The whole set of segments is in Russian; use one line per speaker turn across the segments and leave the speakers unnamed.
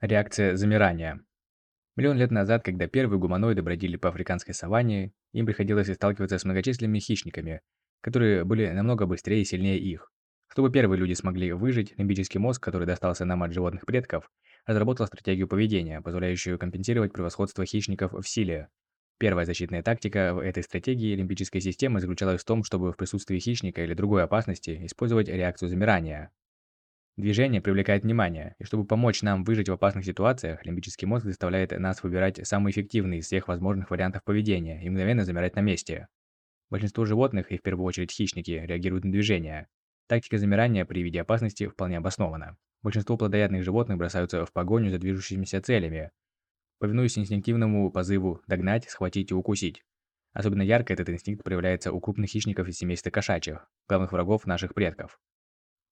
Реакция замирания. Миллион лет назад, когда первые гуманоиды бродили по африканской саванне, им приходилось сталкиваться с многочисленными хищниками, которые были намного быстрее и сильнее их. Чтобы первые люди смогли выжить, лимбический мозг, который достался нам от животных предков, разработал стратегию поведения, позволяющую компенсировать превосходство хищников в силе. Первая защитная тактика в этой стратегии лимбической системы заключалась в том, чтобы в присутствии хищника или другой опасности использовать реакцию замирания. Движение привлекает внимание, и чтобы помочь нам выжить в опасных ситуациях, лимбический мозг заставляет нас выбирать самый эффективный из всех возможных вариантов поведения и мгновенно замирать на месте. Большинство животных, и в первую очередь хищники, реагируют на движение. Тактика замирания при виде опасности вполне обоснована. Большинство плодоядных животных бросаются в погоню за движущимися целями, повинуясь инстинктивному позыву догнать, схватить и укусить. Особенно ярко этот инстинкт проявляется у крупных хищников из семейства кошачьих, главных врагов наших предков.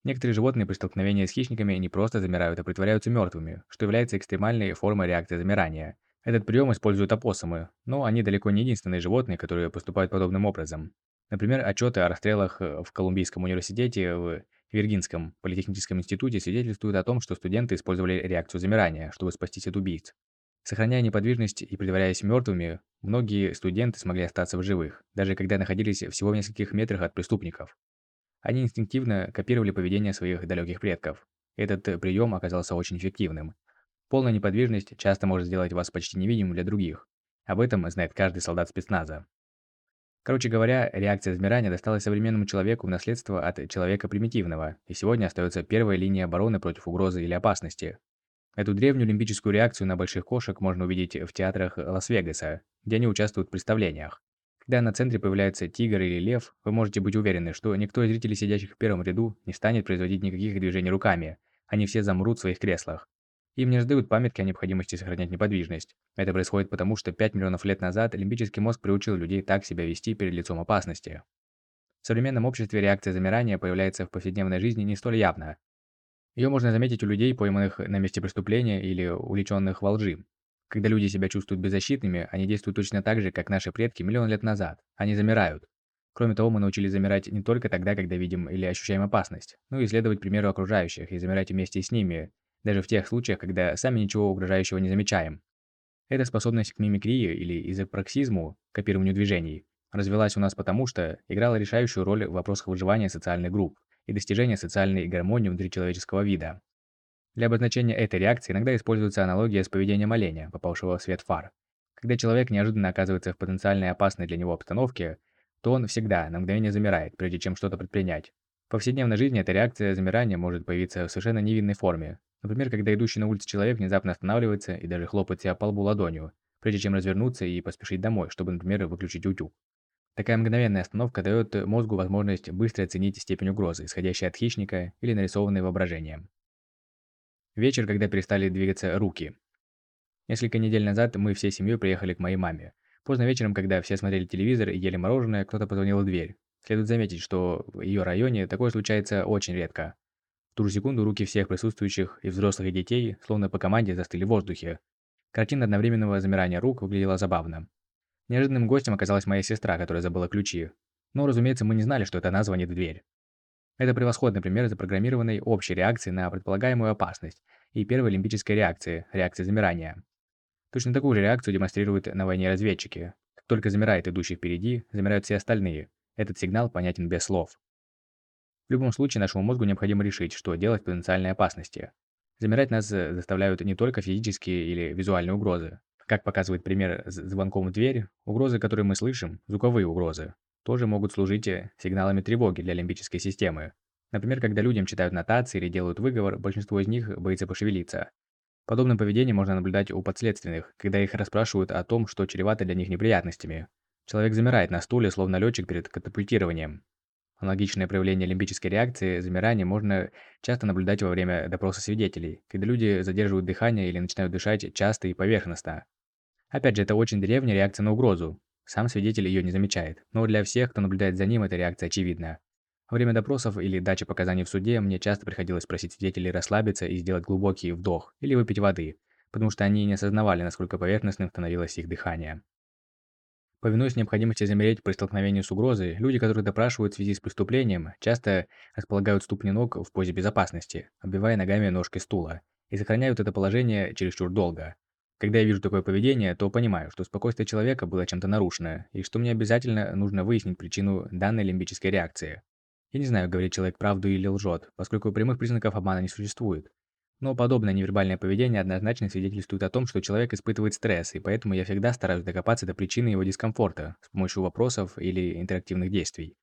Некоторые животные при столкновении с хищниками не просто замирают, а притворяются мертвыми, что является экстремальной формой реакции замирания. Этот прием используют опоссумы, но они далеко не единственные животные, которые поступают подобным образом. Например, отчеты о расстрелах э, в Колумбийском университете в Виргинском политехническом институте свидетельствуют о том, что студенты использовали реакцию замирания, чтобы спастись от убийц. Сохраняя неподвижность и притворяясь мертвыми, многие студенты смогли остаться в живых, даже когда находились всего в нескольких метрах от преступников. Они инстинктивно копировали поведение своих далеких предков. Этот э, прием оказался очень эффективным. Полная неподвижность часто может сделать вас почти невидимым для других. Об этом знает каждый солдат спецназа. Короче говоря, реакция замирания досталась современному человеку в наследство от человека примитивного, и сегодня остается первая линия обороны против угрозы или опасности. Эту древнюю лимбическую реакцию на больших кошек можно увидеть в театрах Лас-Вегаса, где они участвуют в представлениях. Когда на центре появляется тигр или лев, вы можете быть уверены, что никто из зрителей, сидящих в первом ряду, не станет производить никаких движений руками. Они все замрут в своих креслах. Им не раздают памятки о необходимости сохранять неподвижность. Это происходит потому, что 5 миллионов лет назад лимбический мозг приучил людей так себя вести перед лицом опасности. В современном обществе реакция замирания появляется в повседневной жизни не столь явно. Ее можно заметить у людей, пойманных на месте преступления или увлеченных во лжи. Когда люди себя чувствуют беззащитными, они действуют точно так же, как наши предки миллион лет назад. Они замирают. Кроме того, мы научились замирать не только тогда, когда видим или ощущаем опасность, но и следовать примеру окружающих и замирать вместе с ними, даже в тех случаях, когда сами ничего угрожающего не замечаем. Эта способность к мимикрии или изопраксизму, копированию движений, развилась у нас потому, что играла решающую роль в вопросах выживания социальных групп и достижения социальной гармонии внутри человеческого вида. Для обозначения этой реакции иногда используется аналогия с поведением оленя, попавшего в свет фар. Когда человек неожиданно оказывается в потенциально опасной для него обстановке, то он всегда на мгновение замирает, прежде чем что-то предпринять. В повседневной жизни эта реакция замирания может появиться в совершенно невинной форме. Например, когда идущий на улице человек внезапно останавливается и даже хлопает себя по лбу ладонью, прежде чем развернуться и поспешить домой, чтобы, например, выключить утюг. Такая мгновенная остановка дает мозгу возможность быстро оценить степень угрозы, исходящей от хищника или нарисованной воображением. Вечер, когда перестали двигаться руки. Несколько недель назад мы всей семьей приехали к моей маме. Поздно вечером, когда все смотрели телевизор и ели мороженое, кто-то позвонил в дверь. Следует заметить, что в ее районе такое случается очень редко. В ту же секунду руки всех присутствующих, и взрослых, и детей, словно по команде, застыли в воздухе. Картина одновременного замирания рук выглядела забавно. Неожиданным гостем оказалась моя сестра, которая забыла ключи. Но, разумеется, мы не знали, что это она звонит в дверь. Это превосходный пример запрограммированной общей реакции на предполагаемую опасность и первой олимпической реакции, реакции замирания. Точно такую же реакцию демонстрируют на войне разведчики. Как только замирает идущий впереди, замирают все остальные. Этот сигнал понятен без слов. В любом случае, нашему мозгу необходимо решить, что делать в потенциальной опасности. Замирать нас заставляют не только физические или визуальные угрозы. Как показывает пример с звонком в дверь, угрозы, которые мы слышим, звуковые угрозы, тоже могут служить э, сигналами тревоги для лимбической системы. Например, когда людям читают нотации или делают выговор, большинство из них боится пошевелиться. Подобное поведение можно наблюдать у подследственных, когда их расспрашивают о том, что чревато для них неприятностями. Человек замирает на стуле, словно летчик перед катапультированием. Аналогичное проявление лимбической реакции, замирания, можно часто наблюдать во время допроса свидетелей, когда люди задерживают дыхание или начинают дышать часто и поверхностно. Опять же, это очень древняя реакция на угрозу, сам свидетель ее не замечает, но для всех, кто наблюдает за ним, эта реакция очевидна. Во время допросов или дачи показаний в суде мне часто приходилось просить свидетелей расслабиться и сделать глубокий вдох или выпить воды, потому что они не осознавали, насколько поверхностным становилось их дыхание. Повинуясь необходимости замереть при столкновении с угрозой, люди, которые допрашивают в связи с преступлением, часто располагают ступни ног в позе безопасности, оббивая ногами ножки стула, и сохраняют это положение чересчур долго. Когда я вижу такое поведение, то понимаю, что спокойствие человека было чем-то нарушено, и что мне обязательно нужно выяснить причину данной лимбической реакции. Я не знаю, говорит человек правду или лжет, поскольку прямых признаков обмана не существует. Но подобное невербальное поведение однозначно свидетельствует о том, что человек испытывает стресс, и поэтому я всегда стараюсь докопаться до причины его дискомфорта с помощью вопросов или интерактивных действий.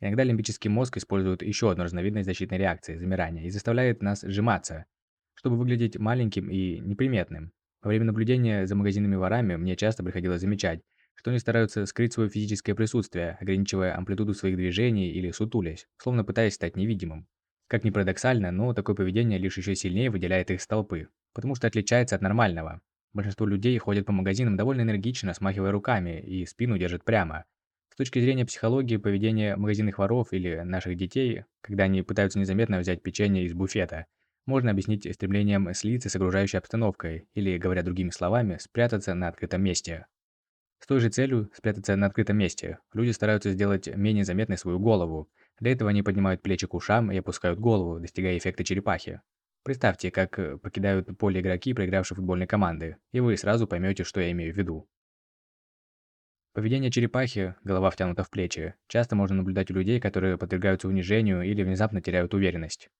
Иногда лимбический мозг использует еще одну разновидность защитной реакции – замирания, и заставляет нас сжиматься, чтобы выглядеть маленьким и неприметным. Во время наблюдения за магазинными ворами мне часто приходилось замечать, что они стараются скрыть свое физическое присутствие, ограничивая амплитуду своих движений или сутулясь, словно пытаясь стать невидимым. Как ни парадоксально, но такое поведение лишь еще сильнее выделяет их из толпы, потому что отличается от нормального. Большинство людей ходят по магазинам довольно энергично, смахивая руками, и спину держат прямо. С точки зрения психологии, поведение магазинных воров или наших детей, когда они пытаются незаметно взять печенье из буфета, можно объяснить стремлением слиться с окружающей обстановкой, или, говоря другими словами, спрятаться на открытом месте. С той же целью спрятаться на открытом месте люди стараются сделать менее заметной свою голову, для этого они поднимают плечи к ушам и опускают голову, достигая эффекта черепахи. Представьте, как э, покидают поле игроки, проигравшие футбольной команды, и вы сразу поймете, что я имею в виду. Поведение черепахи, голова втянута в плечи, часто можно наблюдать у людей, которые подвергаются унижению или внезапно теряют уверенность.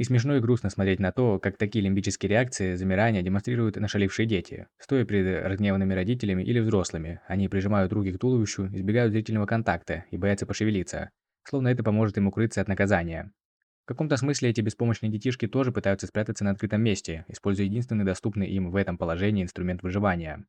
И смешно и грустно смотреть на то, как такие лимбические реакции, замирания демонстрируют нашалившие дети. Стоя перед разгневанными родителями или взрослыми, они прижимают руки к туловищу, избегают зрительного контакта и боятся пошевелиться словно это поможет им укрыться от наказания. В каком-то смысле эти беспомощные детишки тоже пытаются спрятаться на открытом месте, используя единственный доступный им в этом положении инструмент выживания.